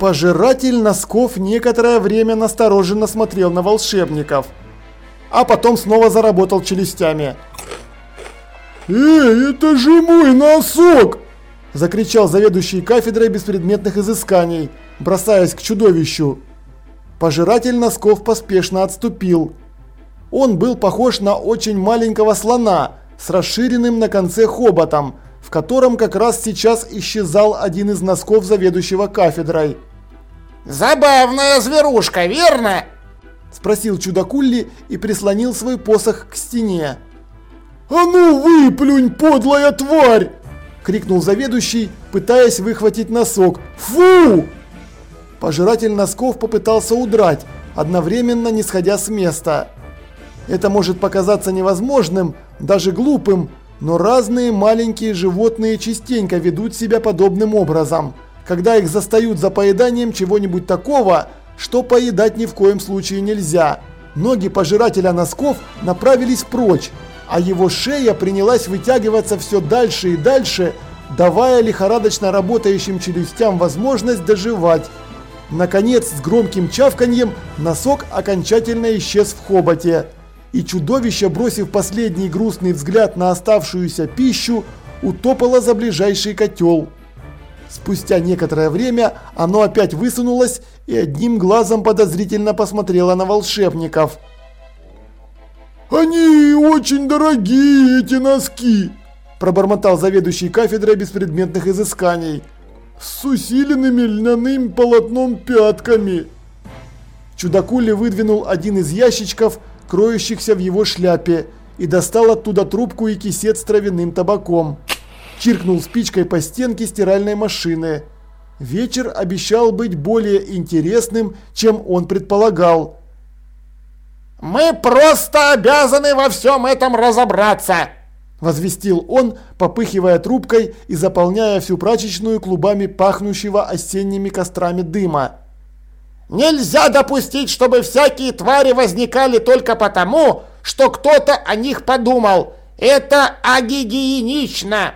Пожиратель носков некоторое время настороженно смотрел на волшебников, а потом снова заработал челюстями. «Эй, это же мой носок!» – закричал заведующий кафедрой беспредметных изысканий, бросаясь к чудовищу. Пожиратель носков поспешно отступил. Он был похож на очень маленького слона с расширенным на конце хоботом, в котором как раз сейчас исчезал один из носков заведующего кафедрой. «Забавная зверушка, верно?» Спросил чудакулли и прислонил свой посох к стене. «А ну выплюнь, подлая тварь!» Крикнул заведующий, пытаясь выхватить носок. «Фу!» Пожиратель носков попытался удрать, одновременно не сходя с места. Это может показаться невозможным, даже глупым, но разные маленькие животные частенько ведут себя подобным образом – когда их застают за поеданием чего-нибудь такого, что поедать ни в коем случае нельзя. Ноги пожирателя носков направились прочь, а его шея принялась вытягиваться все дальше и дальше, давая лихорадочно работающим челюстям возможность доживать. Наконец, с громким чавканьем носок окончательно исчез в хоботе. И чудовище, бросив последний грустный взгляд на оставшуюся пищу, утопало за ближайший котел. Спустя некоторое время оно опять высунулось и одним глазом подозрительно посмотрело на волшебников. «Они очень дорогие, эти носки!» пробормотал заведующий кафедрой беспредметных изысканий. «С усиленными льняным полотном пятками!» Чудакули выдвинул один из ящичков, кроющихся в его шляпе, и достал оттуда трубку и кисет с травяным табаком чиркнул спичкой по стенке стиральной машины. Вечер обещал быть более интересным, чем он предполагал. «Мы просто обязаны во всем этом разобраться!» Возвестил он, попыхивая трубкой и заполняя всю прачечную клубами пахнущего осенними кострами дыма. «Нельзя допустить, чтобы всякие твари возникали только потому, что кто-то о них подумал. Это агигиенично!»